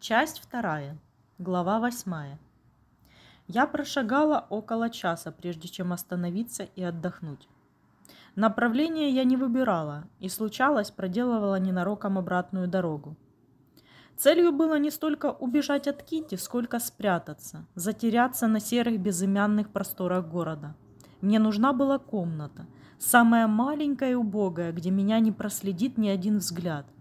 Часть вторая. Глава восьмая. Я прошагала около часа, прежде чем остановиться и отдохнуть. Направление я не выбирала и, случалось, проделывала ненароком обратную дорогу. Целью было не столько убежать от Кити, сколько спрятаться, затеряться на серых безымянных просторах города. Мне нужна была комната, самая маленькая и убогая, где меня не проследит ни один взгляд –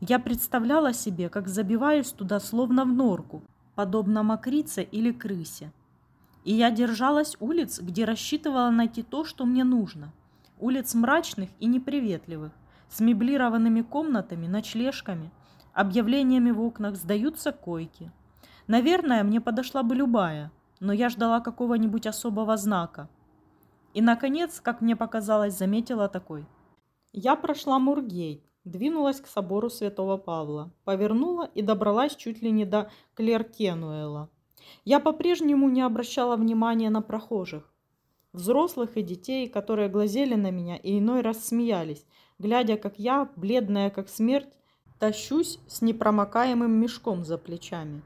я представляла себе, как забиваюсь туда словно в норку, подобно мокрице или крысе. И я держалась улиц, где рассчитывала найти то, что мне нужно. Улиц мрачных и неприветливых, с меблированными комнатами, ночлежками, объявлениями в окнах «сдаются койки». Наверное, мне подошла бы любая, но я ждала какого-нибудь особого знака. И, наконец, как мне показалось, заметила такой. Я прошла Мургейт, двинулась к собору святого Павла, повернула и добралась чуть ли не до Клеркенуэла. Я по-прежнему не обращала внимания на прохожих, взрослых и детей, которые глазели на меня и иной раз смеялись, глядя, как я, бледная как смерть, тащусь с непромокаемым мешком за плечами.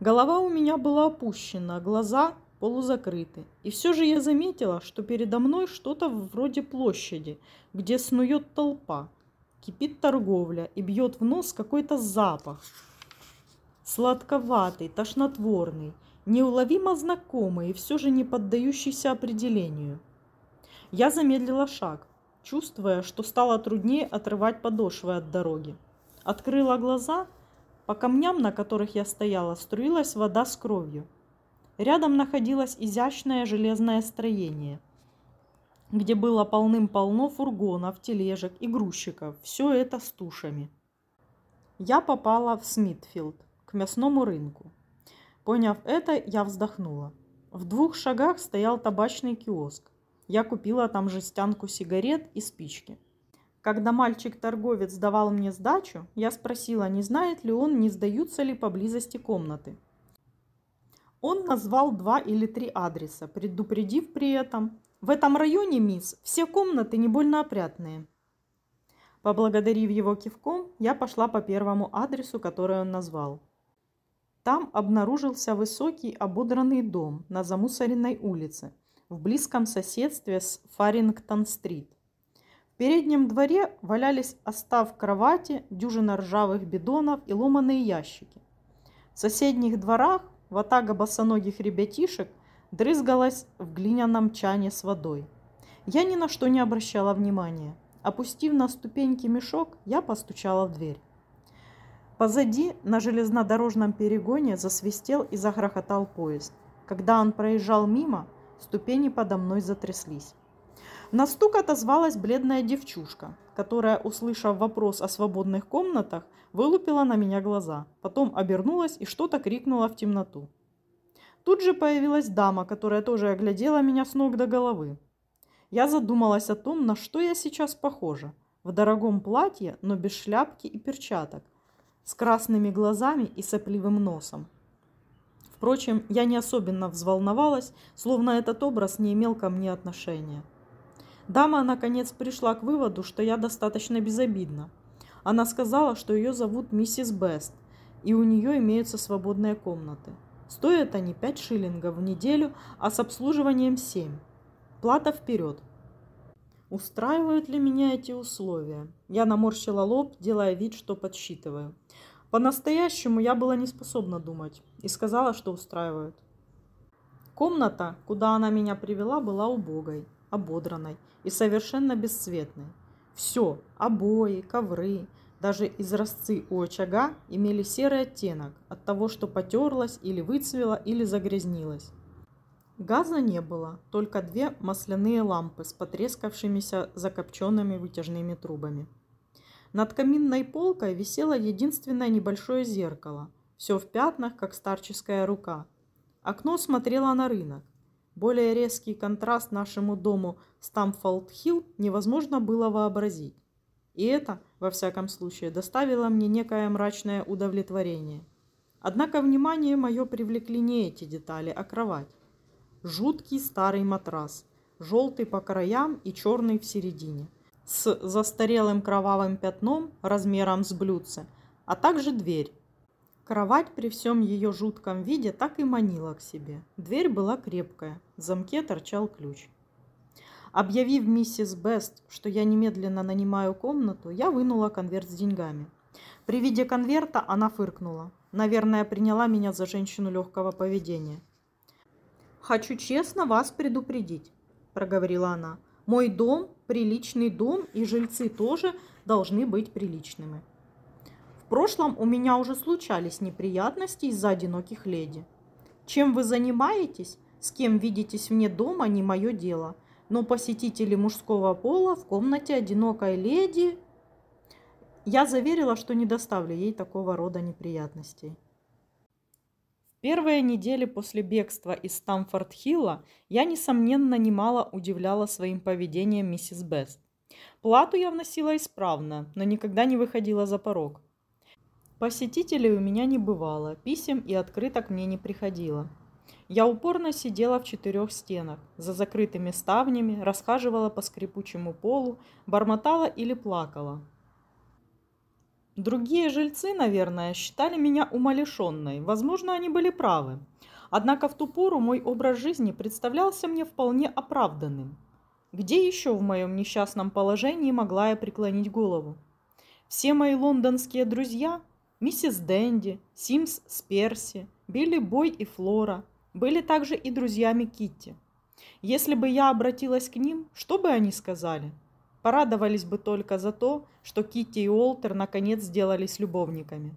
Голова у меня была опущена, глаза полузакрыты. И все же я заметила, что передо мной что-то вроде площади, где снует толпа – кипит торговля и бьет в нос какой-то запах. Сладковатый, тошнотворный, неуловимо знакомый и все же не поддающийся определению. Я замедлила шаг, чувствуя, что стало труднее отрывать подошвы от дороги. Открыла глаза, по камням, на которых я стояла, струилась вода с кровью. Рядом находилось изящное железное строение – где было полным-полно фургонов, тележек и грузчиков. Все это с тушами. Я попала в Смитфилд, к мясному рынку. Поняв это, я вздохнула. В двух шагах стоял табачный киоск. Я купила там жестянку сигарет и спички. Когда мальчик-торговец давал мне сдачу, я спросила, не знает ли он, не сдаются ли поблизости комнаты. Он назвал два или три адреса, предупредив при этом, в этом районе, мисс, все комнаты не больно опрятные. Поблагодарив его кивком, я пошла по первому адресу, который он назвал. Там обнаружился высокий ободранный дом на замусоренной улице, в близком соседстве с Фарингтон-стрит. В переднем дворе валялись остав кровати, дюжина ржавых бидонов и ломаные ящики. В соседних дворах ватага босоногих ребятишек – дрызгалась в глиняном чане с водой. Я ни на что не обращала внимания. Опустив на ступеньки мешок, я постучала в дверь. Позади на железнодорожном перегоне засвистел и загрохотал поезд. Когда он проезжал мимо, ступени подо мной затряслись. На стук отозвалась бледная девчушка, которая, услышав вопрос о свободных комнатах, вылупила на меня глаза, потом обернулась и что-то крикнула в темноту. Тут же появилась дама, которая тоже оглядела меня с ног до головы. Я задумалась о том, на что я сейчас похожа. В дорогом платье, но без шляпки и перчаток, с красными глазами и сопливым носом. Впрочем, я не особенно взволновалась, словно этот образ не имел ко мне отношения. Дама, наконец, пришла к выводу, что я достаточно безобидна. Она сказала, что ее зовут миссис Бест, и у нее имеются свободные комнаты. Стоят они 5 шиллингов в неделю, а с обслуживанием 7. Плата вперед. Устраивают ли меня эти условия? Я наморщила лоб, делая вид, что подсчитываю. По-настоящему я была не способна думать и сказала, что устраивают. Комната, куда она меня привела, была убогой, ободранной и совершенно бесцветной. Все – обои, ковры, даже изразцы у очага имели серый оттенок от того, что потерлась или выцвела или загрязнилась. Газа не было, только две масляные лампы с потрескавшимися закопченными вытяжными трубами. Над каминной полкой висело единственное небольшое зеркало, все в пятнах, как старческая рука. Окно смотрело на рынок. Более резкий контраст нашему дому Стамфорд-Хилл невозможно было вообразить. И это, во всяком случае, доставило мне некое мрачное удовлетворение. Однако внимание мое привлекли не эти детали, а кровать. Жуткий старый матрас, желтый по краям и черный в середине, с застарелым кровавым пятном размером с блюдце, а также дверь. Кровать при всем ее жутком виде так и манила к себе. Дверь была крепкая, в замке торчал ключ. Объявив миссис Бест, что я немедленно нанимаю комнату, я вынула конверт с деньгами. При виде конверта она фыркнула. Наверное, приняла меня за женщину легкого поведения. «Хочу честно вас предупредить», – проговорила она. «Мой дом – приличный дом, и жильцы тоже должны быть приличными. В прошлом у меня уже случались неприятности из-за одиноких леди. Чем вы занимаетесь, с кем видитесь вне дома, не мое дело. Но посетители мужского пола в комнате одинокой леди... Я заверила, что не доставлю ей такого рода неприятностей. В первые недели после бегства из Стамфорд-Хилла я, несомненно, немало удивляла своим поведением миссис Бест. Плату я вносила исправно, но никогда не выходила за порог. Посетителей у меня не бывало, писем и открыток мне не приходило. Я упорно сидела в четырех стенах, за закрытыми ставнями, расхаживала по скрипучему полу, бормотала или плакала. Другие жильцы, наверное, считали меня умалишенной. Возможно, они были правы. Однако в ту пору мой образ жизни представлялся мне вполне оправданным. Где еще в моем несчастном положении могла я преклонить голову? Все мои лондонские друзья, миссис Дэнди, Симс с Перси, Билли Бой и Флора, были также и друзьями Китти. Если бы я обратилась к ним, что бы они сказали? Порадовались бы только за то, что Китти и Уолтер наконец сделались любовниками.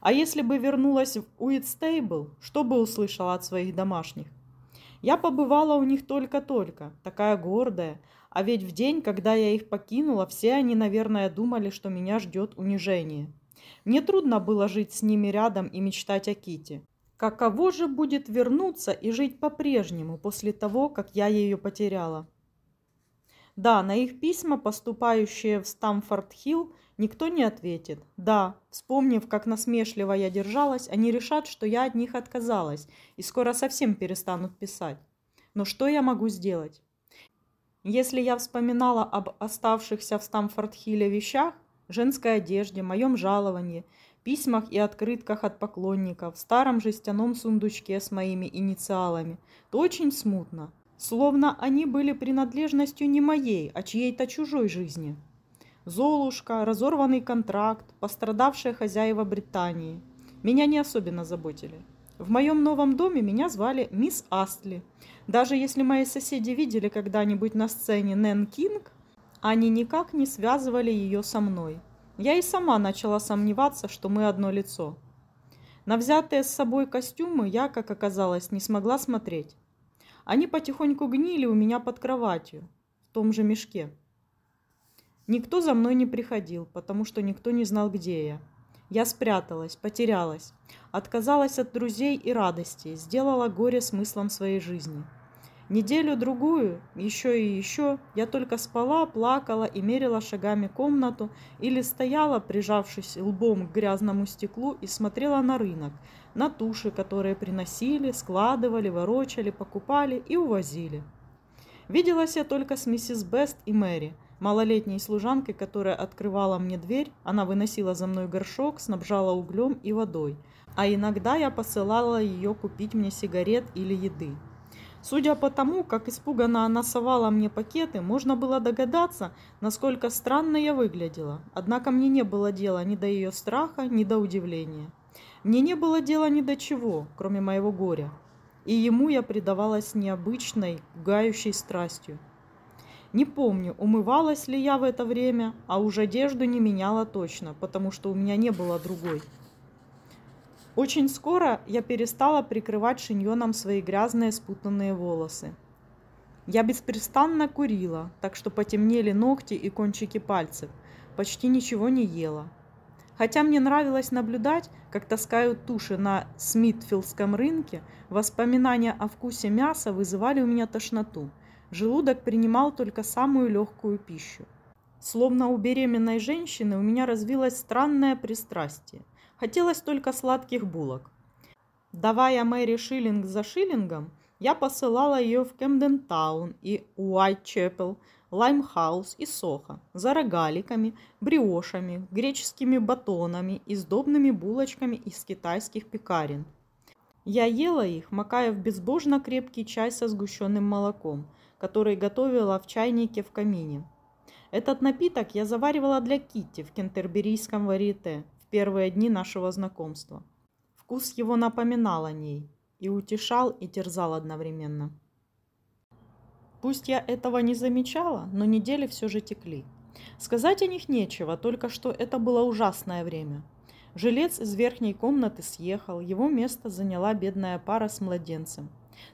А если бы вернулась в Уитстейбл, что бы услышала от своих домашних? Я побывала у них только-только, такая гордая, а ведь в день, когда я их покинула, все они, наверное, думали, что меня ждет унижение. Мне трудно было жить с ними рядом и мечтать о Ките. Каково же будет вернуться и жить по-прежнему после того, как я ее потеряла? Да, на их письма, поступающие в Стамфорд-Хилл, никто не ответит. Да, вспомнив, как насмешливо я держалась, они решат, что я от них отказалась и скоро совсем перестанут писать. Но что я могу сделать? Если я вспоминала об оставшихся в Стамфорд-Хилле вещах, женской одежде, моем жаловании, письмах и открытках от поклонников, старом жестяном сундучке с моими инициалами, то очень смутно, словно они были принадлежностью не моей, а чьей-то чужой жизни. Золушка, разорванный контракт, пострадавшие хозяева Британии. Меня не особенно заботили. В моем новом доме меня звали мисс Астли. Даже если мои соседи видели когда-нибудь на сцене Нэн Кинг, они никак не связывали ее со мной. Я и сама начала сомневаться, что мы одно лицо. На взятые с собой костюмы я, как оказалось, не смогла смотреть. Они потихоньку гнили у меня под кроватью, в том же мешке. Никто за мной не приходил, потому что никто не знал, где я. Я спряталась, потерялась, отказалась от друзей и радости, сделала горе смыслом своей жизни. Неделю-другую, еще и еще, я только спала, плакала и мерила шагами комнату или стояла, прижавшись лбом к грязному стеклу и смотрела на рынок, на туши, которые приносили, складывали, ворочали, покупали и увозили. Виделась я только с миссис Бест и Мэри, малолетней служанкой, которая открывала мне дверь, она выносила за мной горшок, снабжала углем и водой, а иногда я посылала ее купить мне сигарет или еды. Судя по тому, как испуганно она совала мне пакеты, можно было догадаться, насколько странно я выглядела. Однако мне не было дела ни до ее страха, ни до удивления. Мне не было дела ни до чего, кроме моего горя. И ему я предавалась необычной, пугающей страстью. Не помню, умывалась ли я в это время, а уж одежду не меняла точно, потому что у меня не было другой. Очень скоро я перестала прикрывать шиньоном свои грязные спутанные волосы. Я беспрестанно курила, так что потемнели ногти и кончики пальцев. Почти ничего не ела. Хотя мне нравилось наблюдать, как таскают туши на Смитфилдском рынке, воспоминания о вкусе мяса вызывали у меня тошноту. Желудок принимал только самую легкую пищу. Словно у беременной женщины у меня развилось странное пристрастие. Хотелось только сладких булок. Давая Мэри шиллинг за шиллингом, я посылала ее в Кемден-таун и Уайтчепел, Лаймхаус и Сохо, за рогаликами, бриошами, греческими батонами и сдобными булочками из китайских пекарен. Я ела их, макая в безбожно крепкий чай со сгущенным молоком, который готовила в чайнике в камине. Этот напиток я заваривала для Китти в кентерберийском варьете первые дни нашего знакомства. Вкус его напоминал о ней и утешал и терзал одновременно. Пусть я этого не замечала, но недели все же текли. Сказать о них нечего, только что это было ужасное время. Жилец из верхней комнаты съехал, его место заняла бедная пара с младенцем.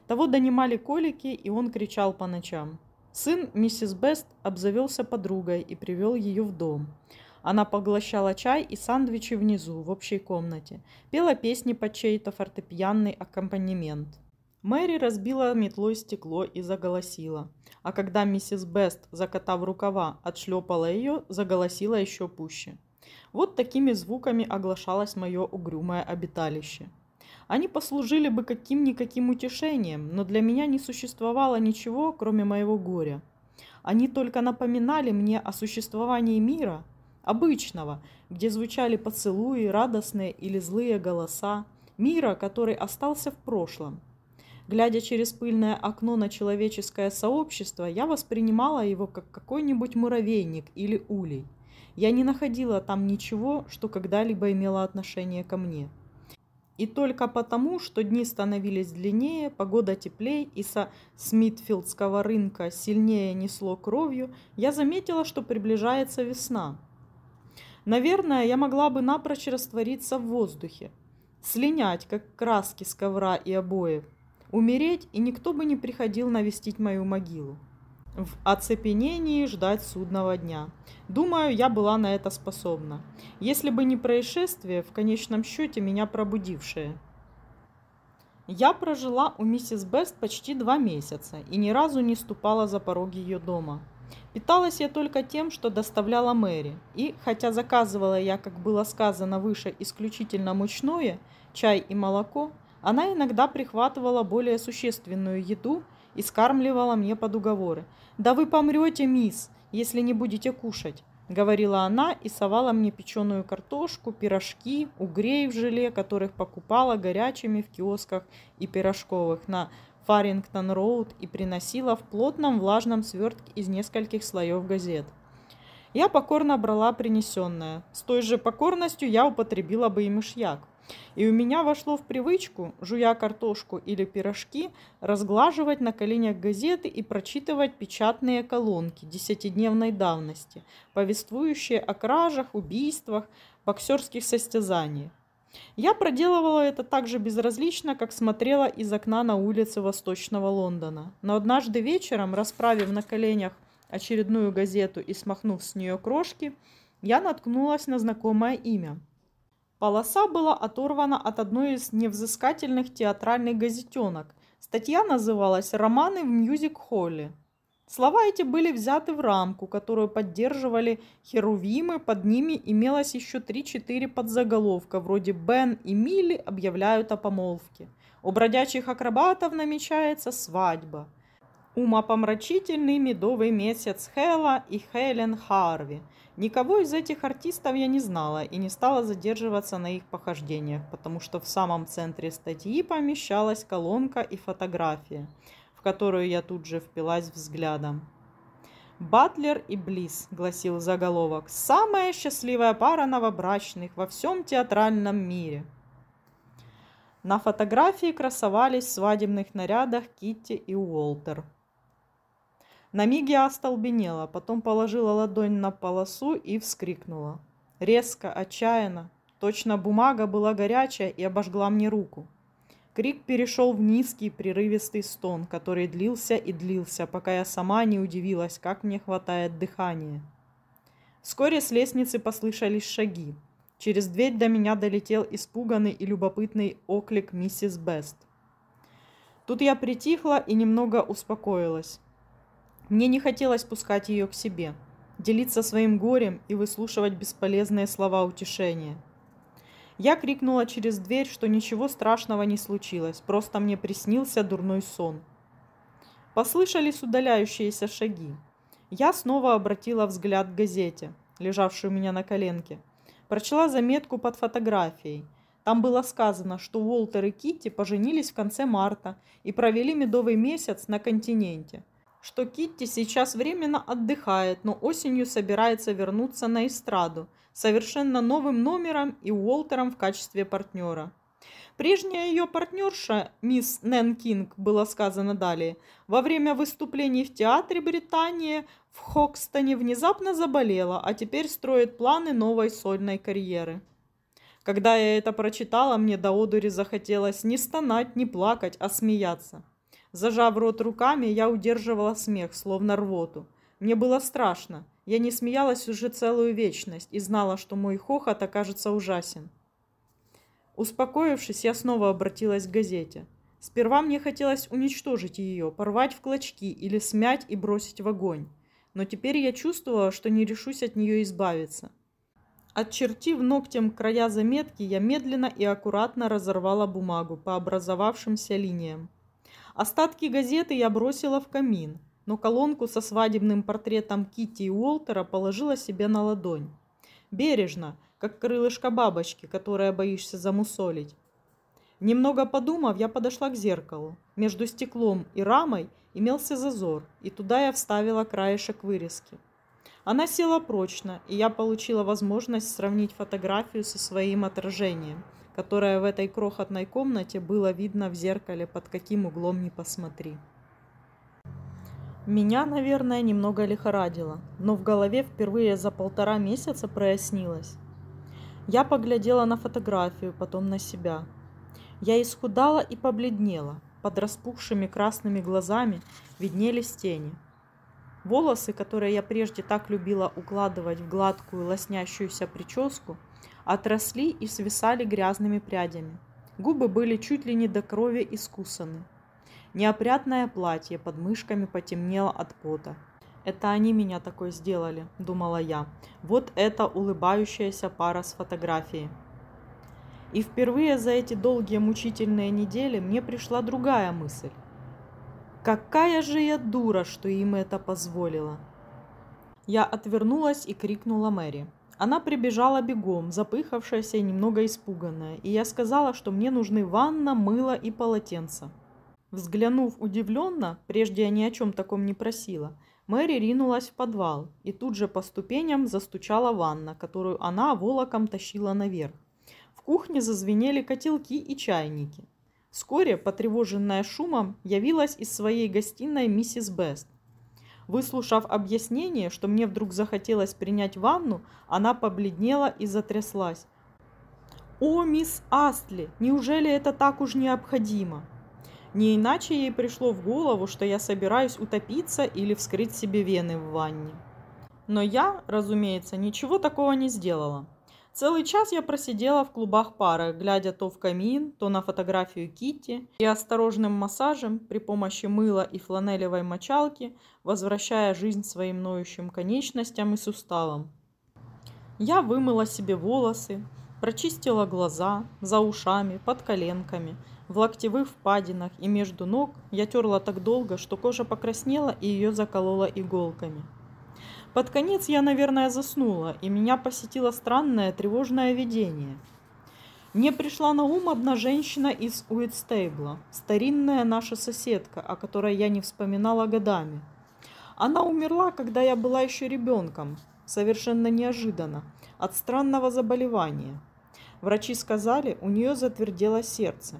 Того донимали колики, и он кричал по ночам. Сын миссис Бест обзавелся подругой и привел ее в дом. Она поглощала чай и сандвичи внизу, в общей комнате, пела песни под чей-то фортепианный аккомпанемент. Мэри разбила метлой стекло и заголосила. А когда миссис Бест, закатав рукава, отшлепала ее, заголосила еще пуще. Вот такими звуками оглашалось мое угрюмое обиталище. Они послужили бы каким-никаким утешением, но для меня не существовало ничего, кроме моего горя. Они только напоминали мне о существовании мира, обычного, где звучали поцелуи, радостные или злые голоса, мира, который остался в прошлом – Глядя через пыльное окно на человеческое сообщество, я воспринимала его как какой-нибудь муравейник или улей. Я не находила там ничего, что когда-либо имело отношение ко мне. И только потому, что дни становились длиннее, погода теплей и со Смитфилдского рынка сильнее несло кровью, я заметила, что приближается весна. Наверное, я могла бы напрочь раствориться в воздухе, слинять, как краски с ковра и обоев, умереть, и никто бы не приходил навестить мою могилу. В оцепенении ждать судного дня. Думаю, я была на это способна. Если бы не происшествие, в конечном счете меня пробудившее. Я прожила у миссис Бест почти два месяца и ни разу не ступала за пороги ее дома. Питалась я только тем, что доставляла Мэри, и, хотя заказывала я, как было сказано выше, исключительно мучное, чай и молоко, она иногда прихватывала более существенную еду и скармливала мне под уговоры. «Да вы помрете, мисс, если не будете кушать», — говорила она и совала мне печеную картошку, пирожки, угрей в желе, которых покупала горячими в киосках и пирожковых на Фарингтон-Роуд и приносила в плотном влажном свертке из нескольких слоев газет. Я покорно брала принесенное. С той же покорностью я употребила бы и мышьяк. И у меня вошло в привычку, жуя картошку или пирожки, разглаживать на коленях газеты и прочитывать печатные колонки десятидневной давности, повествующие о кражах, убийствах, боксерских состязаниях. Я проделывала это так же безразлично, как смотрела из окна на улицы Восточного Лондона. Но однажды вечером, расправив на коленях очередную газету и смахнув с нее крошки, я наткнулась на знакомое имя – Полоса была оторвана от одной из невзыскательных театральных газетенок. Статья называлась «Романы в мюзик-холле». Слова эти были взяты в рамку, которую поддерживали херувимы, под ними имелось еще 3-4 подзаголовка, вроде «Бен и Милли объявляют о помолвке». У бродячих акробатов намечается свадьба. Умопомрачительный медовый месяц Хэлла и Хелен Харви – Никого из этих артистов я не знала и не стала задерживаться на их похождениях, потому что в самом центре статьи помещалась колонка и фотография, в которую я тут же впилась взглядом. «Батлер и Близ», — гласил заголовок, — «самая счастливая пара новобрачных во всем театральном мире». На фотографии красовались в свадебных нарядах Китти и Уолтер. На миг я остолбенела, потом положила ладонь на полосу и вскрикнула. Резко, отчаянно. Точно бумага была горячая и обожгла мне руку. Крик перешел в низкий прерывистый стон, который длился и длился, пока я сама не удивилась, как мне хватает дыхания. Вскоре с лестницы послышались шаги. Через дверь до меня долетел испуганный и любопытный оклик миссис Бест. Тут я притихла и немного успокоилась. Мне не хотелось пускать ее к себе, делиться своим горем и выслушивать бесполезные слова утешения. Я крикнула через дверь, что ничего страшного не случилось, просто мне приснился дурной сон. Послышались удаляющиеся шаги. Я снова обратила взгляд к газете, лежавшей у меня на коленке. Прочла заметку под фотографией. Там было сказано, что Уолтер и Китти поженились в конце марта и провели медовый месяц на континенте. Что Китти сейчас временно отдыхает, но осенью собирается вернуться на эстраду совершенно новым номером и Уолтером в качестве партнера. Прежняя ее партнерша, мисс Нэн Кинг, было сказано далее, во время выступлений в театре Британии в Хокстоне внезапно заболела, а теперь строит планы новой сольной карьеры. Когда я это прочитала, мне до одури захотелось не стонать, не плакать, а смеяться. Зажав рот руками, я удерживала смех, словно рвоту. Мне было страшно. Я не смеялась уже целую вечность и знала, что мой хохот окажется ужасен. Успокоившись, я снова обратилась к газете. Сперва мне хотелось уничтожить ее, порвать в клочки или смять и бросить в огонь. Но теперь я чувствовала, что не решусь от нее избавиться. Отчертив ногтем края заметки, я медленно и аккуратно разорвала бумагу по образовавшимся линиям. Остатки газеты я бросила в камин, но колонку со свадебным портретом Кити и Уолтера положила себе на ладонь. Бережно, как крылышко бабочки, которое боишься замусолить. Немного подумав, я подошла к зеркалу. Между стеклом и рамой имелся зазор, и туда я вставила краешек вырезки. Она села прочно, и я получила возможность сравнить фотографию со своим отражением, которое в этой крохотной комнате было видно в зеркале под каким углом ни посмотри. Меня, наверное, немного лихорадило, но в голове впервые за полтора месяца прояснилось. Я поглядела на фотографию, потом на себя. Я исхудала и побледнела. Под распухшими красными глазами виднелись тени. Волосы, которые я прежде так любила укладывать в гладкую лоснящуюся прическу, отросли и свисали грязными прядями. Губы были чуть ли не до крови искусаны. Неопрятное платье под мышками потемнело от пота. Это они меня такой сделали, думала я. Вот это улыбающаяся пара с фотографией. И впервые за эти долгие мучительные недели мне пришла другая мысль. Какая же я дура, что им это позволила. Я отвернулась и крикнула Мэри. Она прибежала бегом, запыхавшаяся и немного испуганная, и я сказала, что мне нужны ванна, мыло и полотенце. Взглянув удивленно, прежде я ни о чем таком не просила, Мэри ринулась в подвал, и тут же по ступеням застучала ванна, которую она волоком тащила наверх. В кухне зазвенели котелки и чайники. Вскоре, потревоженная шумом, явилась из своей гостиной миссис Бест. Выслушав объяснение, что мне вдруг захотелось принять ванну, она побледнела и затряслась. «О, мисс Астли, неужели это так уж необходимо?» Не иначе ей пришло в голову, что я собираюсь утопиться или вскрыть себе вены в ванне. Но я, разумеется, ничего такого не сделала. Целый час я просидела в клубах пара, глядя то в камин, то на фотографию Китти, и осторожным массажем при помощи мыла и фланелевой мочалки, возвращая жизнь своим ноющим конечностям и суставам. Я вымыла себе волосы, прочистила глаза, за ушами, под коленками – в локтевых впадинах и между ног я терла так долго, что кожа покраснела и ее заколола иголками. Под конец я, наверное, заснула, и меня посетило странное тревожное видение. Мне пришла на ум одна женщина из Уитстейбла, старинная наша соседка, о которой я не вспоминала годами. Она умерла, когда я была еще ребенком, совершенно неожиданно, от странного заболевания. Врачи сказали, у нее затвердело сердце.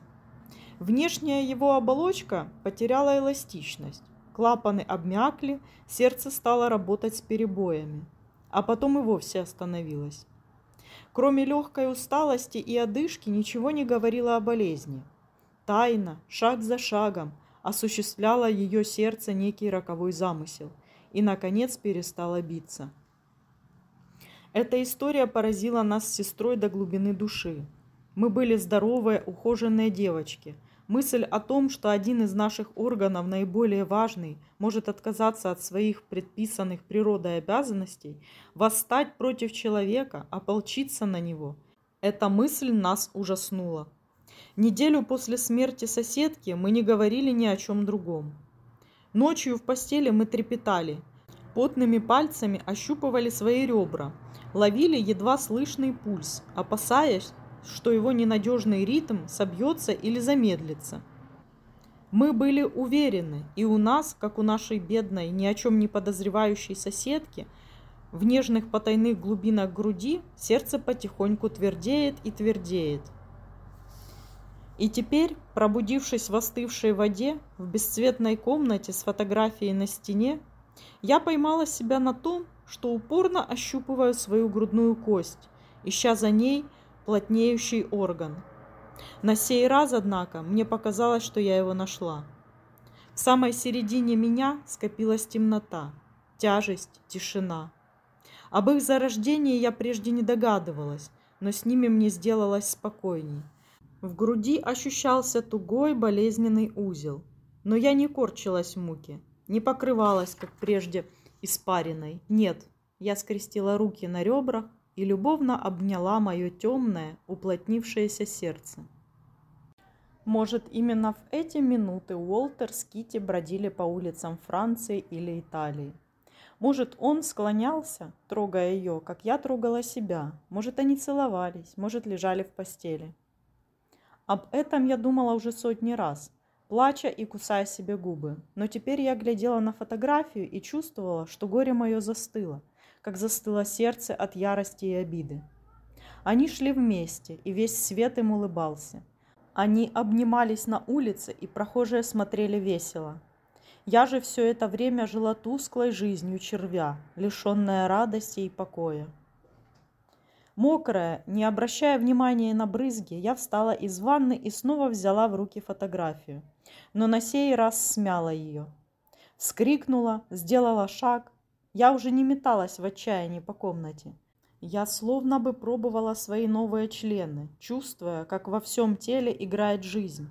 Внешняя его оболочка потеряла эластичность. Клапаны обмякли, сердце стало работать с перебоями. А потом и вовсе остановилось. Кроме легкой усталости и одышки ничего не говорило о болезни. Тайно, шаг за шагом, осуществляло ее сердце некий роковой замысел и, наконец, перестало биться. Эта история поразила нас с сестрой до глубины души. Мы были здоровые, ухоженные девочки – Мысль о том, что один из наших органов, наиболее важный, может отказаться от своих предписанных природой обязанностей, восстать против человека, ополчиться на него, эта мысль нас ужаснула. Неделю после смерти соседки мы не говорили ни о чем другом. Ночью в постели мы трепетали. Потными пальцами ощупывали свои ребра, ловили едва слышный пульс, опасаясь, что его ненадежный ритм собьется или замедлится. Мы были уверены, и у нас, как у нашей бедной, ни о чем не подозревающей соседки, в нежных потайных глубинах груди сердце потихоньку твердеет и твердеет. И теперь, пробудившись в остывшей воде, в бесцветной комнате с фотографией на стене, я поймала себя на том, что упорно ощупываю свою грудную кость, ища за ней плотнеющий орган – на сей раз, однако, мне показалось, что я его нашла. В самой середине меня скопилась темнота, тяжесть, тишина. Об их зарождении я прежде не догадывалась, но с ними мне сделалось спокойней. В груди ощущался тугой болезненный узел, но я не корчилась в муке, не покрывалась, как прежде, испариной. Нет, я скрестила руки на ребрах и любовно обняла мое темное, уплотнившееся сердце. Может, именно в эти минуты Уолтер с Кити бродили по улицам Франции или Италии. Может, он склонялся, трогая ее, как я трогала себя. Может, они целовались, может, лежали в постели. Об этом я думала уже сотни раз, плача и кусая себе губы. Но теперь я глядела на фотографию и чувствовала, что горе мое застыло, как застыло сердце от ярости и обиды. Они шли вместе, и весь свет им улыбался. Они обнимались на улице, и прохожие смотрели весело. Я же все это время жила тусклой жизнью червя, лишенная радости и покоя. Мокрая, не обращая внимания на брызги, я встала из ванны и снова взяла в руки фотографию, но на сей раз смяла ее. Вскрикнула, сделала шаг, я уже не металась в отчаянии по комнате. Я словно бы пробовала свои новые члены, чувствуя, как во всем теле играет жизнь.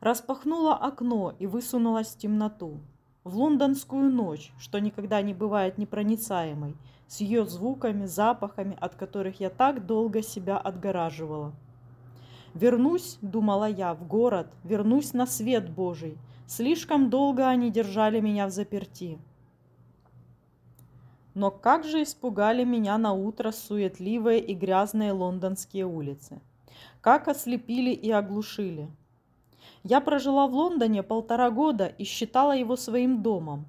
Распахнула окно и высунулась в темноту. В лондонскую ночь, что никогда не бывает непроницаемой, с ее звуками, запахами, от которых я так долго себя отгораживала. «Вернусь», — думала я, — «в город, вернусь на свет Божий. Слишком долго они держали меня в заперти». Но как же испугали меня на утро суетливые и грязные лондонские улицы. Как ослепили и оглушили. Я прожила в Лондоне полтора года и считала его своим домом.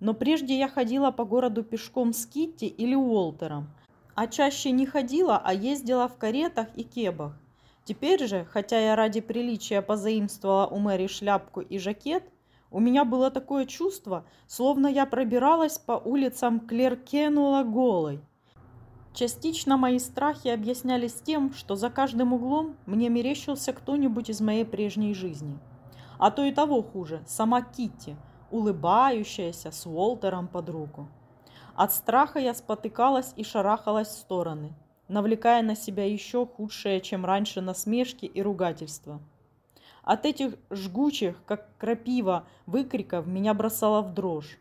Но прежде я ходила по городу пешком с Китти или Уолтером, а чаще не ходила, а ездила в каретах и кебах. Теперь же, хотя я ради приличия позаимствовала у Мэри шляпку и жакет, у меня было такое чувство, словно я пробиралась по улицам Клеркенула голой. Частично мои страхи объяснялись тем, что за каждым углом мне мерещился кто-нибудь из моей прежней жизни. А то и того хуже, сама Китти, улыбающаяся с Уолтером под руку. От страха я спотыкалась и шарахалась в стороны, навлекая на себя еще худшее, чем раньше насмешки и ругательства. От этих жгучих, как крапива, выкриков меня бросало в дрожь.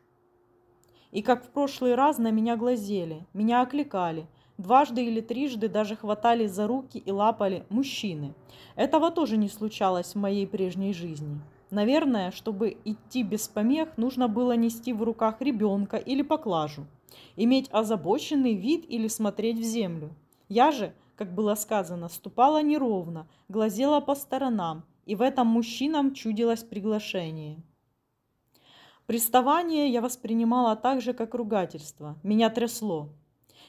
И как в прошлый раз на меня глазели, меня окликали, дважды или трижды даже хватали за руки и лапали мужчины. Этого тоже не случалось в моей прежней жизни. Наверное, чтобы идти без помех, нужно было нести в руках ребенка или поклажу, иметь озабоченный вид или смотреть в землю. Я же, как было сказано, ступала неровно, глазела по сторонам, и в этом мужчинам чудилось приглашение. Приставание я воспринимала так же, как ругательство. Меня трясло.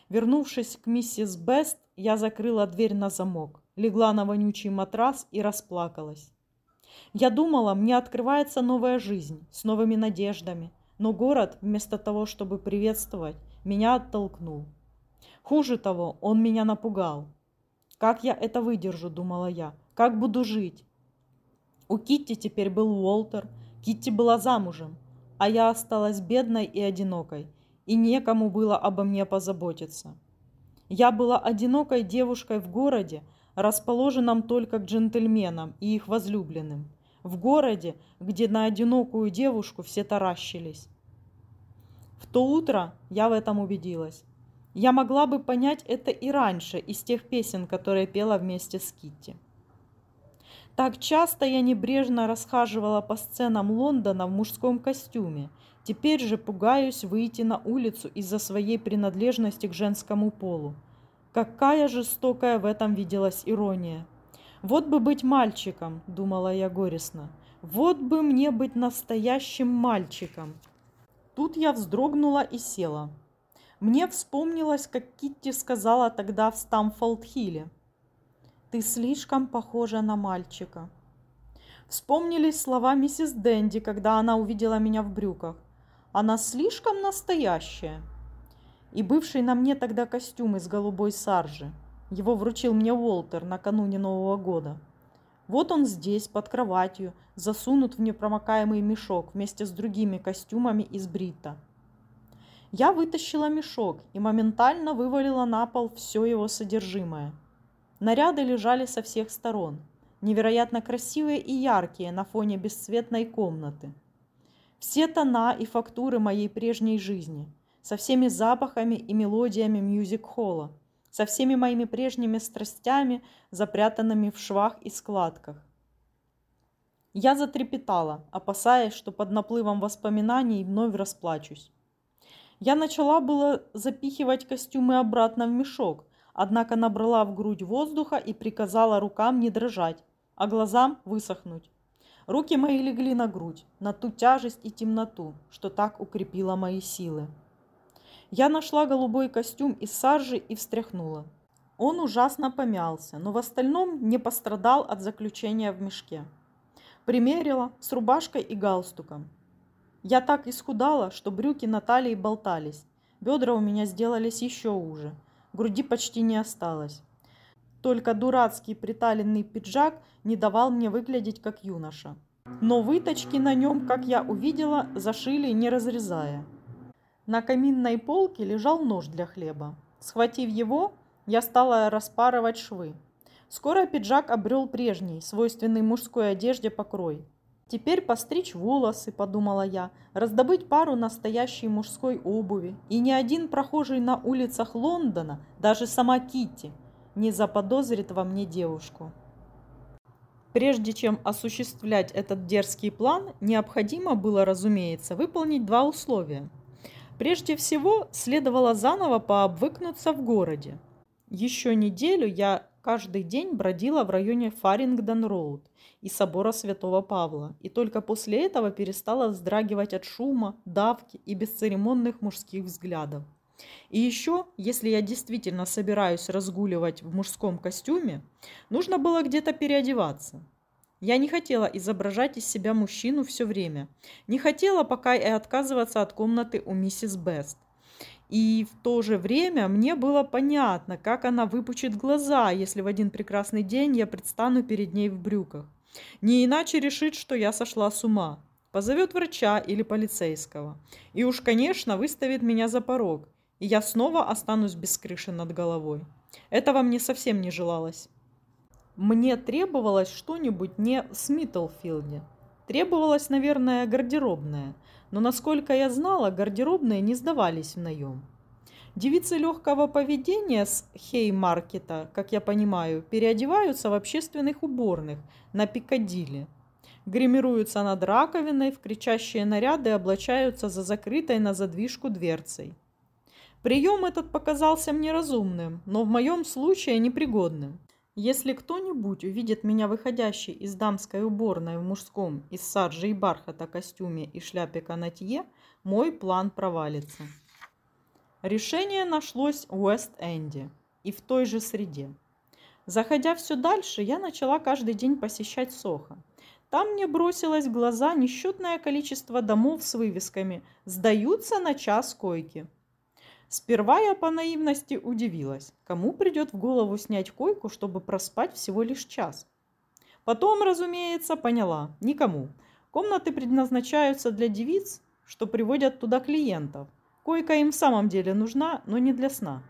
Вернувшись к миссис Бест, я закрыла дверь на замок, легла на вонючий матрас и расплакалась. Я думала, мне открывается новая жизнь с новыми надеждами, но город, вместо того, чтобы приветствовать, меня оттолкнул. Хуже того, он меня напугал. Как я это выдержу, думала я, как буду жить? У Китти теперь был Уолтер, Китти была замужем, а я осталась бедной и одинокой, и некому было обо мне позаботиться. Я была одинокой девушкой в городе, расположенном только к джентльменам и их возлюбленным, в городе, где на одинокую девушку все таращились. В то утро я в этом убедилась. Я могла бы понять это и раньше из тех песен, которые пела вместе с Китти. Так часто я небрежно расхаживала по сценам Лондона в мужском костюме. Теперь же пугаюсь выйти на улицу из-за своей принадлежности к женскому полу. Какая жестокая в этом виделась ирония. Вот бы быть мальчиком, думала я горестно. Вот бы мне быть настоящим мальчиком. Тут я вздрогнула и села. Мне вспомнилось, как Китти сказала тогда в Стамфолд-Хилле. «Ты слишком похожа на мальчика». Вспомнились слова миссис Дэнди, когда она увидела меня в брюках. Она слишком настоящая. И бывший на мне тогда костюм из голубой саржи. Его вручил мне Уолтер накануне Нового года. Вот он здесь, под кроватью, засунут в непромокаемый мешок вместе с другими костюмами из брита. Я вытащила мешок и моментально вывалила на пол все его содержимое. Наряды лежали со всех сторон, невероятно красивые и яркие на фоне бесцветной комнаты. Все тона и фактуры моей прежней жизни, со всеми запахами и мелодиями мюзик-холла, со всеми моими прежними страстями, запрятанными в швах и складках. Я затрепетала, опасаясь, что под наплывом воспоминаний вновь расплачусь. Я начала было запихивать костюмы обратно в мешок, однако набрала в грудь воздуха и приказала рукам не дрожать, а глазам высохнуть. Руки мои легли на грудь, на ту тяжесть и темноту, что так укрепила мои силы. Я нашла голубой костюм из саржи и встряхнула. Он ужасно помялся, но в остальном не пострадал от заключения в мешке. Примерила с рубашкой и галстуком. Я так исхудала, что брюки на талии болтались. Бедра у меня сделались еще уже. Груди почти не осталось. Только дурацкий приталенный пиджак не давал мне выглядеть как юноша. Но выточки на нем, как я увидела, зашили, не разрезая. На каминной полке лежал нож для хлеба. Схватив его, я стала распарывать швы. Скоро пиджак обрел прежний, свойственный мужской одежде покрой. Теперь постричь волосы, подумала я, раздобыть пару настоящей мужской обуви. И ни один прохожий на улицах Лондона, даже сама Китти, не заподозрит во мне девушку. Прежде чем осуществлять этот дерзкий план, необходимо было, разумеется, выполнить два условия. Прежде всего, следовало заново пообвыкнуться в городе. Еще неделю я каждый день бродила в районе Фарингдон-Роуд и собора Святого Павла, и только после этого перестала вздрагивать от шума, давки и бесцеремонных мужских взглядов. И еще, если я действительно собираюсь разгуливать в мужском костюме, нужно было где-то переодеваться. Я не хотела изображать из себя мужчину все время. Не хотела пока и отказываться от комнаты у миссис Бест. И в то же время мне было понятно, как она выпучит глаза, если в один прекрасный день я предстану перед ней в брюках. Не иначе решит, что я сошла с ума. Позовет врача или полицейского. И уж, конечно, выставит меня за порог. И я снова останусь без крыши над головой. Этого мне совсем не желалось. Мне требовалось что-нибудь не в Смитлфилде. Требовалась, наверное, гардеробная. Но, насколько я знала, гардеробные не сдавались в наем. Девицы легкого поведения с Хей-маркета, как я понимаю, переодеваются в общественных уборных на Пикадилли. Гримируются над раковиной, в кричащие наряды облачаются за закрытой на задвижку дверцей. Прием этот показался мне разумным, но в моем случае непригодным. Если кто-нибудь увидит меня выходящей из дамской уборной в мужском из саржи и бархата костюме и шляпе канатье, мой план провалится. Решение нашлось в Уэст-Энде и в той же среде. Заходя все дальше, я начала каждый день посещать Сохо. Там мне бросилось в глаза несчетное количество домов с вывесками «Сдаются на час койки». Сперва я по наивности удивилась, кому придет в голову снять койку, чтобы проспать всего лишь час. Потом, разумеется, поняла – никому. Комнаты предназначаются для девиц, что приводят туда клиентов – Койка им в самом деле нужна, но не для сна.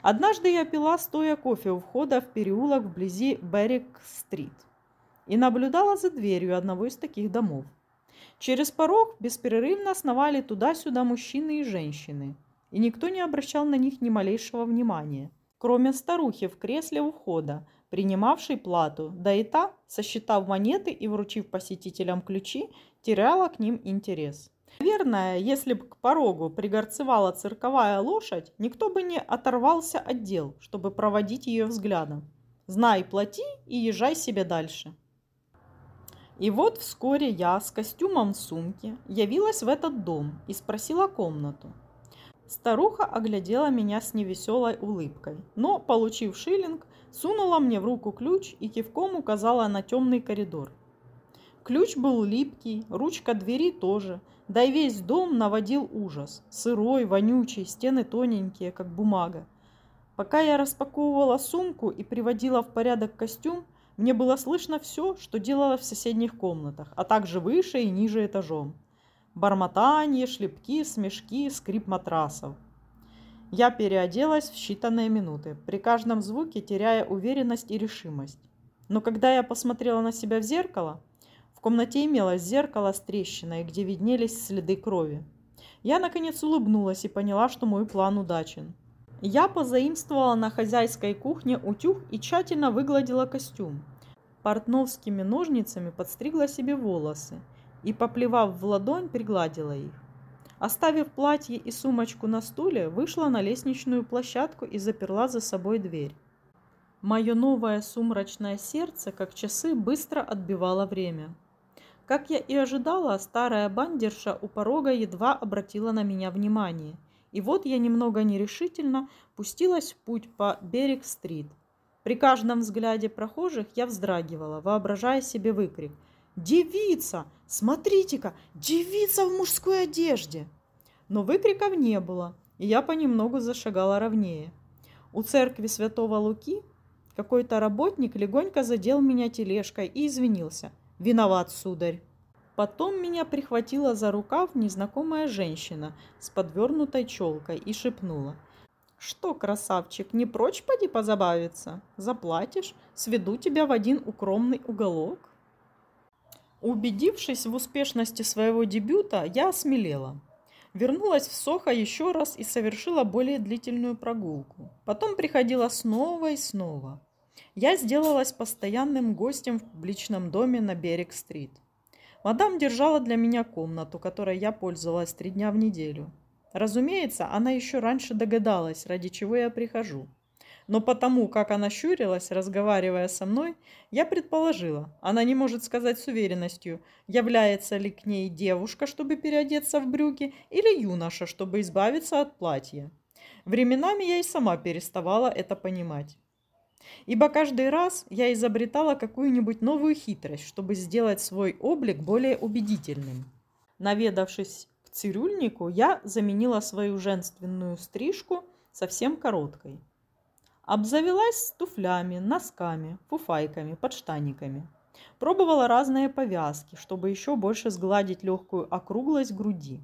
Однажды я пила, стоя кофе у входа в переулок вблизи Беррик-стрит и наблюдала за дверью одного из таких домов. Через порог беспрерывно сновали туда-сюда мужчины и женщины, и никто не обращал на них ни малейшего внимания, кроме старухи в кресле у входа, принимавший плату, да и та, сосчитав монеты и вручив посетителям ключи, теряла к ним интерес. Наверное, если бы к порогу пригорцевала цирковая лошадь, никто бы не оторвался от дел, чтобы проводить ее взглядом. Знай, плати и езжай себе дальше. И вот вскоре я с костюмом в сумке явилась в этот дом и спросила комнату. Старуха оглядела меня с невеселой улыбкой, но, получив шиллинг, сунула мне в руку ключ и кивком указала на темный коридор. Ключ был липкий, ручка двери тоже, да и весь дом наводил ужас. Сырой, вонючий, стены тоненькие, как бумага. Пока я распаковывала сумку и приводила в порядок костюм, мне было слышно все, что делала в соседних комнатах, а также выше и ниже этажом. Бормотание, шлепки, смешки, скрип матрасов. Я переоделась в считанные минуты, при каждом звуке теряя уверенность и решимость. Но когда я посмотрела на себя в зеркало, в комнате имелось зеркало с трещиной, где виднелись следы крови. Я, наконец, улыбнулась и поняла, что мой план удачен. Я позаимствовала на хозяйской кухне утюг и тщательно выгладила костюм. Портновскими ножницами подстригла себе волосы и, поплевав в ладонь, пригладила их. Оставив платье и сумочку на стуле, вышла на лестничную площадку и заперла за собой дверь. Мое новое сумрачное сердце, как часы, быстро отбивало время. Как я и ожидала, старая бандерша у порога едва обратила на меня внимание. И вот я немного нерешительно пустилась в путь по Берег-стрит. При каждом взгляде прохожих я вздрагивала, воображая себе выкрик – «Девица! Смотрите-ка! Девица в мужской одежде!» Но выкриков не было, и я понемногу зашагала ровнее. У церкви святого Луки какой-то работник легонько задел меня тележкой и извинился. «Виноват, сударь!» Потом меня прихватила за рукав незнакомая женщина с подвернутой челкой и шепнула. «Что, красавчик, не прочь поди позабавиться? Заплатишь, сведу тебя в один укромный уголок». Убедившись в успешности своего дебюта, я осмелела. Вернулась в Сохо еще раз и совершила более длительную прогулку. Потом приходила снова и снова. Я сделалась постоянным гостем в публичном доме на Берег-стрит. Мадам держала для меня комнату, которой я пользовалась три дня в неделю. Разумеется, она еще раньше догадалась, ради чего я прихожу – но потому, как она щурилась, разговаривая со мной, я предположила, она не может сказать с уверенностью, является ли к ней девушка, чтобы переодеться в брюки, или юноша, чтобы избавиться от платья. Временами я и сама переставала это понимать. Ибо каждый раз я изобретала какую-нибудь новую хитрость, чтобы сделать свой облик более убедительным. Наведавшись к цирюльнику, я заменила свою женственную стрижку совсем короткой. Обзавелась туфлями, носками, фуфайками, подштаниками. Пробовала разные повязки, чтобы еще больше сгладить легкую округлость груди.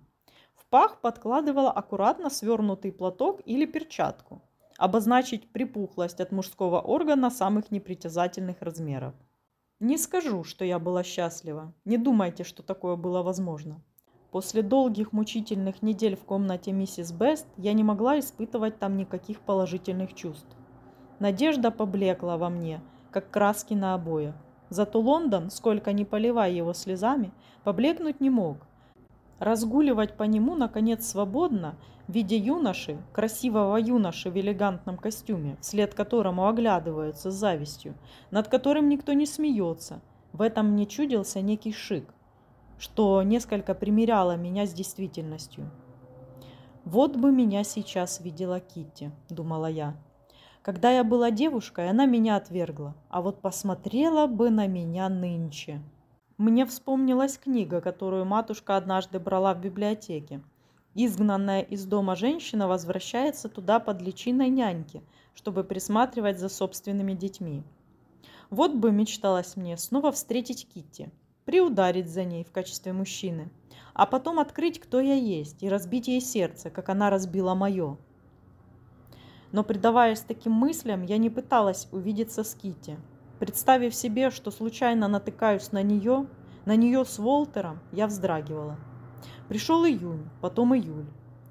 В пах подкладывала аккуратно свернутый платок или перчатку. Обозначить припухлость от мужского органа самых непритязательных размеров. Не скажу, что я была счастлива. Не думайте, что такое было возможно. После долгих мучительных недель в комнате миссис Бест я не могла испытывать там никаких положительных чувств. Надежда поблекла во мне, как краски на обоях. Зато Лондон, сколько ни поливая его слезами, поблекнуть не мог. Разгуливать по нему, наконец, свободно, виде юноши, красивого юноши в элегантном костюме, вслед которому оглядываются с завистью, над которым никто не смеется. В этом мне чудился некий шик, что несколько примеряло меня с действительностью. «Вот бы меня сейчас видела Китти», — думала я. Когда я была девушкой, она меня отвергла, а вот посмотрела бы на меня нынче. Мне вспомнилась книга, которую матушка однажды брала в библиотеке. Изгнанная из дома женщина возвращается туда под личиной няньки, чтобы присматривать за собственными детьми. Вот бы мечталось мне снова встретить Китти, приударить за ней в качестве мужчины, а потом открыть, кто я есть, и разбить ей сердце, как она разбила мое. Но предаваясь таким мыслям, я не пыталась увидеться с Кити. Представив себе, что случайно натыкаюсь на нее, на нее с Волтером, я вздрагивала. Пришел июнь, потом июль.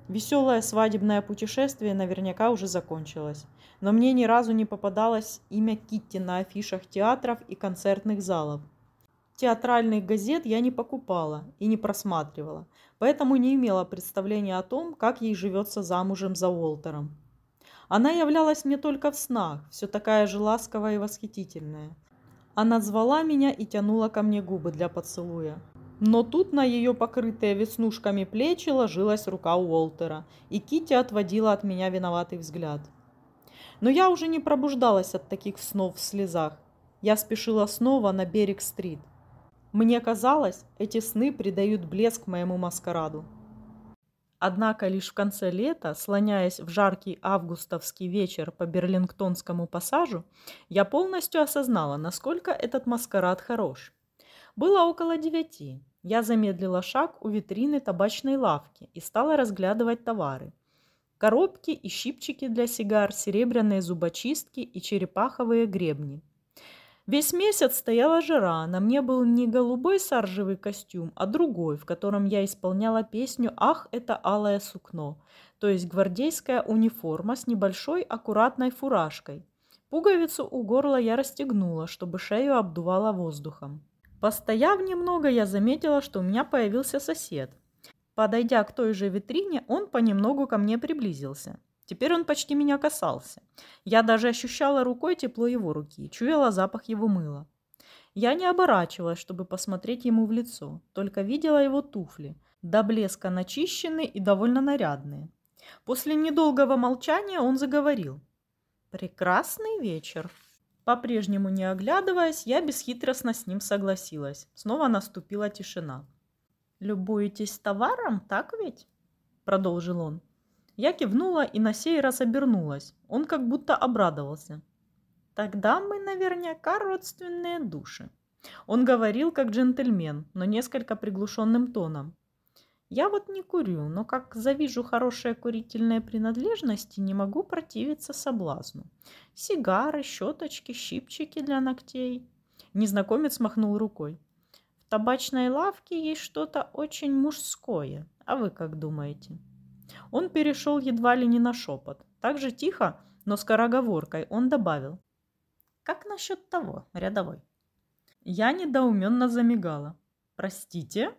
Веселое свадебное путешествие наверняка уже закончилось, но мне ни разу не попадалось имя Китти на афишах театров и концертных залов. Театральных газет я не покупала и не просматривала, поэтому не имела представления о том, как ей живется замужем за Уолтером. Она являлась мне только в снах, все такая же ласковая и восхитительная. Она звала меня и тянула ко мне губы для поцелуя. Но тут на ее покрытые веснушками плечи ложилась рука Уолтера, и Кити отводила от меня виноватый взгляд. Но я уже не пробуждалась от таких снов в слезах. Я спешила снова на берег-стрит. Мне казалось, эти сны придают блеск моему маскараду. Однако лишь в конце лета, слоняясь в жаркий августовский вечер по Берлингтонскому пассажу, я полностью осознала, насколько этот маскарад хорош. Было около девяти. Я замедлила шаг у витрины табачной лавки и стала разглядывать товары. Коробки и щипчики для сигар, серебряные зубочистки и черепаховые гребни – Весь месяц стояла жара, на мне был не голубой саржевый костюм, а другой, в котором я исполняла песню «Ах, это алое сукно», то есть гвардейская униформа с небольшой аккуратной фуражкой. Пуговицу у горла я расстегнула, чтобы шею обдувала воздухом. Постояв немного, я заметила, что у меня появился сосед. Подойдя к той же витрине, он понемногу ко мне приблизился. Теперь он почти меня касался. Я даже ощущала рукой тепло его руки, чуяла запах его мыла. Я не оборачивалась, чтобы посмотреть ему в лицо, только видела его туфли, до блеска начищенные и довольно нарядные. После недолгого молчания он заговорил. «Прекрасный вечер». По-прежнему не оглядываясь, я бесхитростно с ним согласилась. Снова наступила тишина. «Любуетесь товаром, так ведь?» – продолжил он. Я кивнула и на сей раз обернулась. Он как будто обрадовался. Тогда мы наверняка родственные души. Он говорил как джентльмен, но несколько приглушенным тоном. Я вот не курю, но как завижу хорошие курительные принадлежности, не могу противиться соблазну. Сигары, щеточки, щипчики для ногтей. Незнакомец махнул рукой. В табачной лавке есть что-то очень мужское. А вы как думаете? Он перешел едва ли не на шепот. Так же тихо, но скороговоркой он добавил. «Как насчет того, рядовой?» Я недоуменно замигала. «Простите?»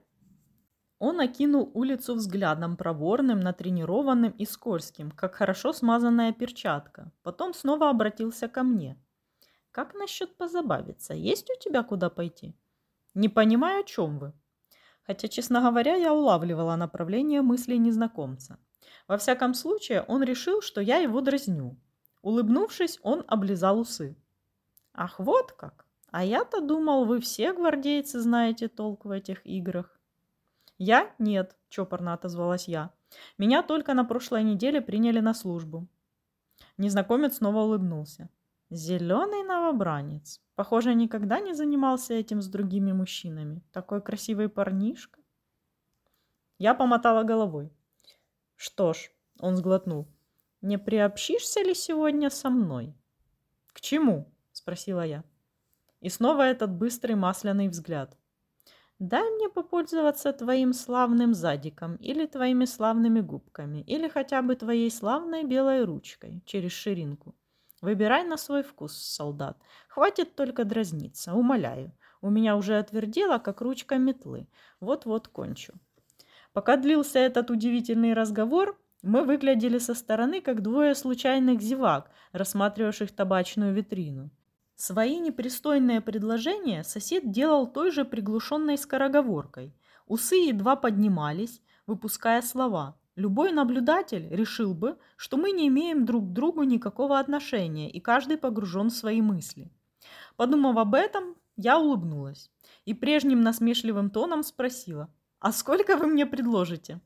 Он окинул улицу взглядом проворным, натренированным и скользким, как хорошо смазанная перчатка. Потом снова обратился ко мне. «Как насчет позабавиться? Есть у тебя куда пойти?» «Не понимаю, о чем вы». Хотя, честно говоря, я улавливала направление мыслей незнакомца. Во всяком случае, он решил, что я его дразню. Улыбнувшись, он облизал усы. «Ах, вот как! А я-то думал, вы все гвардейцы знаете толк в этих играх». «Я? Нет», — чопорно отозвалась я. «Меня только на прошлой неделе приняли на службу». Незнакомец снова улыбнулся. «Зеленый новобранец. Похоже, никогда не занимался этим с другими мужчинами. Такой красивый парнишка». Я помотала головой. Что ж, он сглотнул. Не приобщишься ли сегодня со мной? К чему? Спросила я. И снова этот быстрый масляный взгляд. Дай мне попользоваться твоим славным задиком или твоими славными губками, или хотя бы твоей славной белой ручкой через ширинку. Выбирай на свой вкус, солдат. Хватит только дразниться, умоляю. У меня уже отвердела, как ручка метлы. Вот-вот кончу. Пока длился этот удивительный разговор, мы выглядели со стороны, как двое случайных зевак, рассматривавших табачную витрину. Свои непристойные предложения сосед делал той же приглушенной скороговоркой. Усы едва поднимались, выпуская слова. Любой наблюдатель решил бы, что мы не имеем друг к другу никакого отношения, и каждый погружен в свои мысли. Подумав об этом, я улыбнулась и прежним насмешливым тоном спросила, «А сколько вы мне предложите?»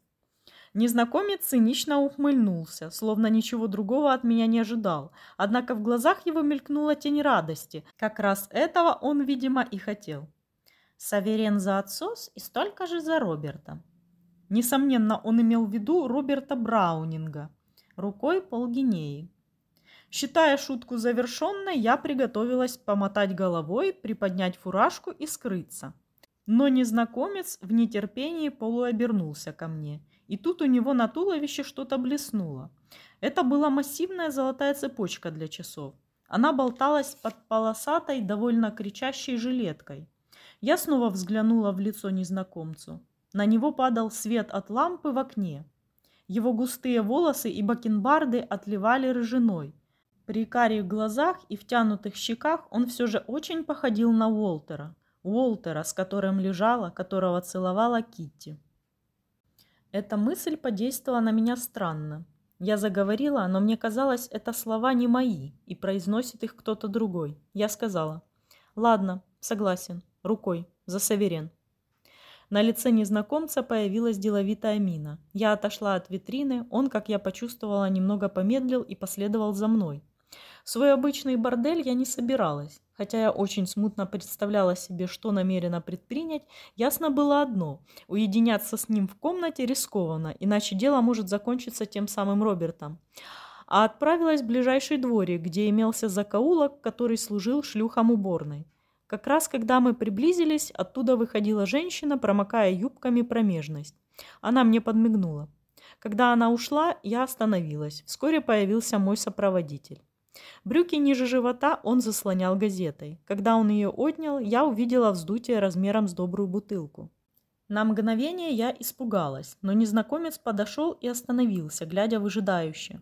Незнакомец цинично ухмыльнулся, словно ничего другого от меня не ожидал, однако в глазах его мелькнула тень радости. Как раз этого он, видимо, и хотел. Саверен за отсос и столько же за Роберта. Несомненно, он имел в виду Роберта Браунинга. Рукой полгинеи. Считая шутку завершенной, я приготовилась помотать головой, приподнять фуражку и скрыться. Но незнакомец в нетерпении полуобернулся ко мне, И тут у него на туловище что-то блеснуло. Это была массивная золотая цепочка для часов. Она болталась под полосатой, довольно кричащей жилеткой. Я снова взглянула в лицо незнакомцу. На него падал свет от лампы в окне. Его густые волосы и бакенбарды отливали рыжиной. При карих глазах и втянутых щеках он все же очень походил на Уолтера. Уолтера, с которым лежала, которого целовала Китти. Эта мысль подействовала на меня странно. Я заговорила, но мне казалось, это слова не мои, и произносит их кто-то другой. Я сказала, «Ладно, согласен, рукой, за Саверен». На лице незнакомца появилась деловитая мина. Я отошла от витрины, он, как я почувствовала, немного помедлил и последовал за мной. В свой обычный бордель я не собиралась. Хотя я очень смутно представляла себе, что намерена предпринять, ясно было одно – уединяться с ним в комнате рискованно, иначе дело может закончиться тем самым Робертом. А отправилась в ближайший дворик, где имелся закоулок, который служил шлюхом уборной. Как раз когда мы приблизились, оттуда выходила женщина, промокая юбками промежность. Она мне подмигнула. Когда она ушла, я остановилась. Вскоре появился мой сопроводитель. Брюки ниже живота он заслонял газетой. Когда он ее отнял, я увидела вздутие размером с добрую бутылку. На мгновение я испугалась, но незнакомец подошел и остановился, глядя выжидающе.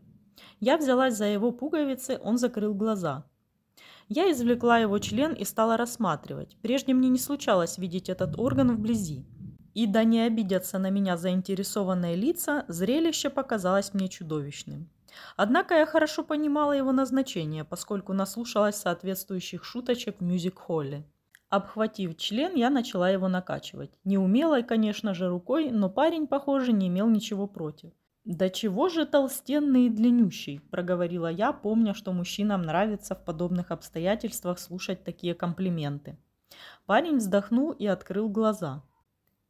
Я взялась за его пуговицы, он закрыл глаза. Я извлекла его член и стала рассматривать. Прежде мне не случалось видеть этот орган вблизи. И да не обидятся на меня заинтересованные лица, зрелище показалось мне чудовищным. Однако я хорошо понимала его назначение, поскольку наслушалась соответствующих шуточек в мюзик-холле. Обхватив член, я начала его накачивать. Неумелой, конечно же, рукой, но парень, похоже, не имел ничего против. «Да чего же толстенный и длиннющий?» – проговорила я, помня, что мужчинам нравится в подобных обстоятельствах слушать такие комплименты. Парень вздохнул и открыл глаза.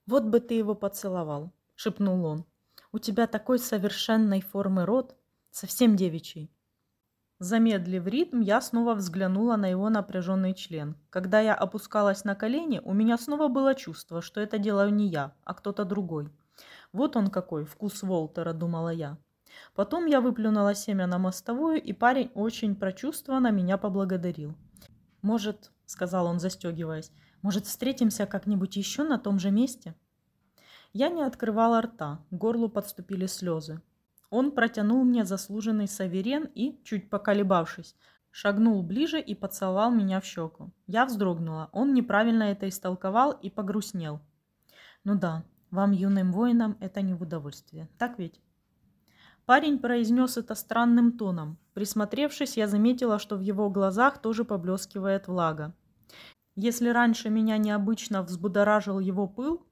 «Вот бы ты его поцеловал», – шепнул он. «У тебя такой совершенной формы рот, совсем девичий». Замедлив ритм, я снова взглянула на его напряженный член. Когда я опускалась на колени, у меня снова было чувство, что это делаю не я, а кто-то другой. Вот он какой, вкус Волтера, думала я. Потом я выплюнула семя на мостовую, и парень очень прочувствованно меня поблагодарил. «Может, — сказал он, застегиваясь, — может, встретимся как-нибудь еще на том же месте?» Я не открывала рта, к горлу подступили слезы. Он протянул мне заслуженный саверен и, чуть поколебавшись, шагнул ближе и поцеловал меня в щеку. Я вздрогнула, он неправильно это истолковал и погрустнел. «Ну да, вам, юным воинам, это не в удовольствие. Так ведь? Парень произнес это странным тоном. Присмотревшись, я заметила, что в его глазах тоже поблескивает влага. Если раньше меня необычно взбудоражил его пыл,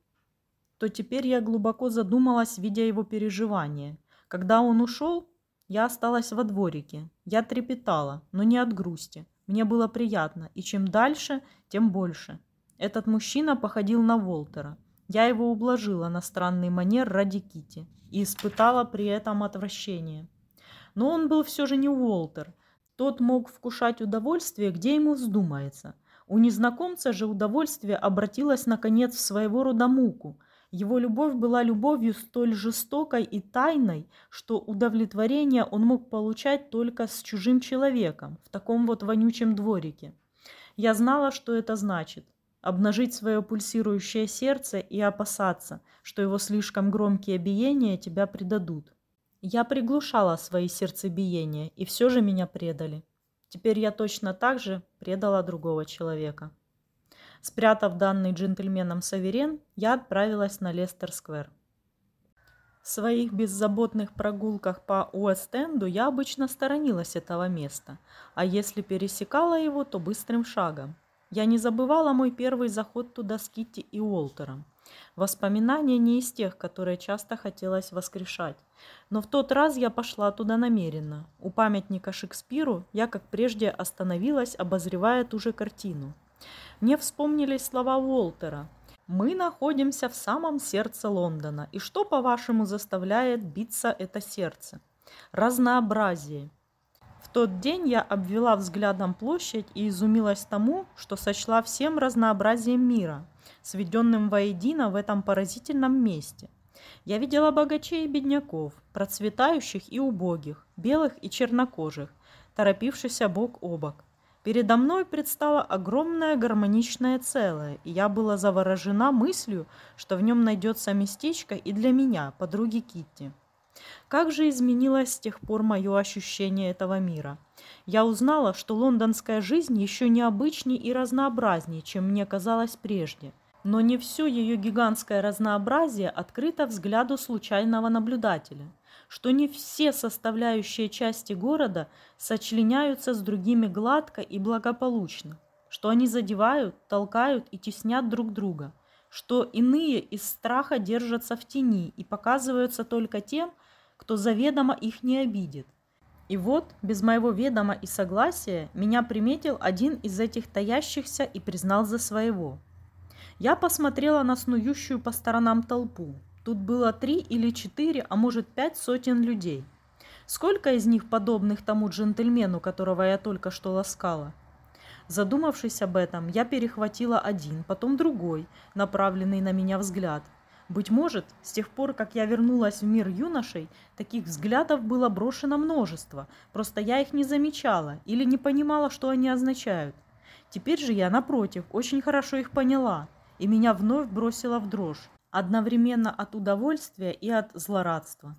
то теперь я глубоко задумалась, видя его переживания. Когда он ушел, я осталась во дворике. Я трепетала, но не от грусти. Мне было приятно, и чем дальше, тем больше. Этот мужчина походил на Волтера. Я его ублажила на странный манер ради Кити и испытала при этом отвращение. Но он был все же не Уолтер. Тот мог вкушать удовольствие, где ему вздумается. У незнакомца же удовольствие обратилось, наконец, в своего рода муку. Его любовь была любовью столь жестокой и тайной, что удовлетворение он мог получать только с чужим человеком в таком вот вонючем дворике. Я знала, что это значит обнажить свое пульсирующее сердце и опасаться, что его слишком громкие биения тебя предадут. Я приглушала свои сердцебиения, и все же меня предали. Теперь я точно так же предала другого человека. Спрятав данный джентльменом саверен, я отправилась на Лестер-сквер. В своих беззаботных прогулках по Уэст-Энду я обычно сторонилась этого места, а если пересекала его, то быстрым шагом – я не забывала мой первый заход туда с Китти и Уолтером. Воспоминания не из тех, которые часто хотелось воскрешать. Но в тот раз я пошла туда намеренно. У памятника Шекспиру я, как прежде, остановилась, обозревая ту же картину. Мне вспомнились слова Уолтера. «Мы находимся в самом сердце Лондона. И что, по-вашему, заставляет биться это сердце? Разнообразие тот день я обвела взглядом площадь и изумилась тому, что сочла всем разнообразием мира, сведенным воедино в этом поразительном месте. Я видела богачей и бедняков, процветающих и убогих, белых и чернокожих, торопившихся бок о бок. Передо мной предстало огромное гармоничное целое, и я была заворожена мыслью, что в нем найдется местечко и для меня, подруги Китти. Как же изменилось с тех пор мое ощущение этого мира. Я узнала, что лондонская жизнь еще необычнее и разнообразнее, чем мне казалось прежде. Но не все ее гигантское разнообразие открыто взгляду случайного наблюдателя – что не все составляющие части города сочленяются с другими гладко и благополучно, что они задевают, толкают и теснят друг друга, что иные из страха держатся в тени и показываются только тем, кто заведомо их не обидит. И вот, без моего ведома и согласия, меня приметил один из этих таящихся и признал за своего. Я посмотрела на снующую по сторонам толпу, Тут было три или четыре, а может пять сотен людей. Сколько из них подобных тому джентльмену, которого я только что ласкала? Задумавшись об этом, я перехватила один, потом другой, направленный на меня взгляд. Быть может, с тех пор, как я вернулась в мир юношей, таких взглядов было брошено множество, просто я их не замечала или не понимала, что они означают. Теперь же я, напротив, очень хорошо их поняла, и меня вновь бросило в дрожь одновременно от удовольствия и от злорадства.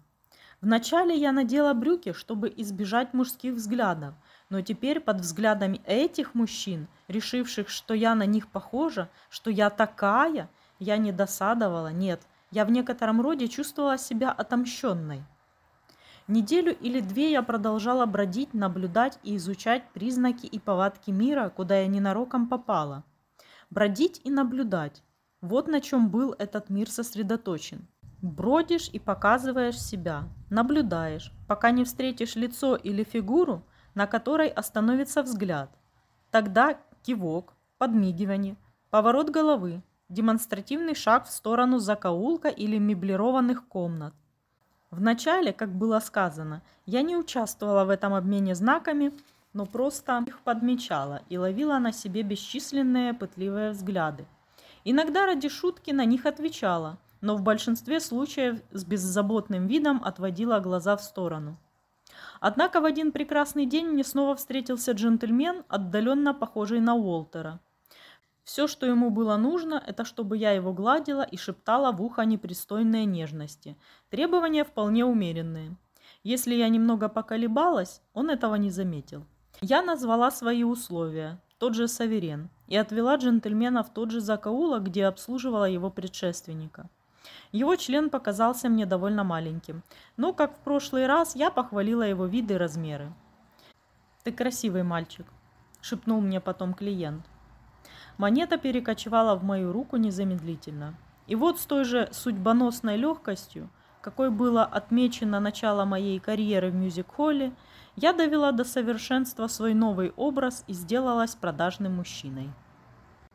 Вначале я надела брюки, чтобы избежать мужских взглядов, но теперь под взглядами этих мужчин, решивших, что я на них похожа, что я такая, я не досадовала, нет, я в некотором роде чувствовала себя отомщенной. Неделю или две я продолжала бродить, наблюдать и изучать признаки и повадки мира, куда я ненароком попала. Бродить и наблюдать. Вот на чем был этот мир сосредоточен. Бродишь и показываешь себя, наблюдаешь, пока не встретишь лицо или фигуру, на которой остановится взгляд. Тогда кивок, подмигивание, поворот головы, демонстративный шаг в сторону закоулка или меблированных комнат. Вначале, как было сказано, я не участвовала в этом обмене знаками, но просто их подмечала и ловила на себе бесчисленные пытливые взгляды – Иногда ради шутки на них отвечала, но в большинстве случаев с беззаботным видом отводила глаза в сторону. Однако в один прекрасный день мне снова встретился джентльмен, отдаленно похожий на Уолтера. Все, что ему было нужно, это чтобы я его гладила и шептала в ухо непристойные нежности. Требования вполне умеренные. Если я немного поколебалась, он этого не заметил. Я назвала свои условия, тот же Саверен, и отвела джентльмена в тот же закоулок, где обслуживала его предшественника. Его член показался мне довольно маленьким, но, как в прошлый раз, я похвалила его виды и размеры. «Ты красивый мальчик», – шепнул мне потом клиент. Монета перекочевала в мою руку незамедлительно. И вот с той же судьбоносной легкостью, какой было отмечено начало моей карьеры в мюзик-холле, я довела до совершенства свой новый образ и сделалась продажным мужчиной.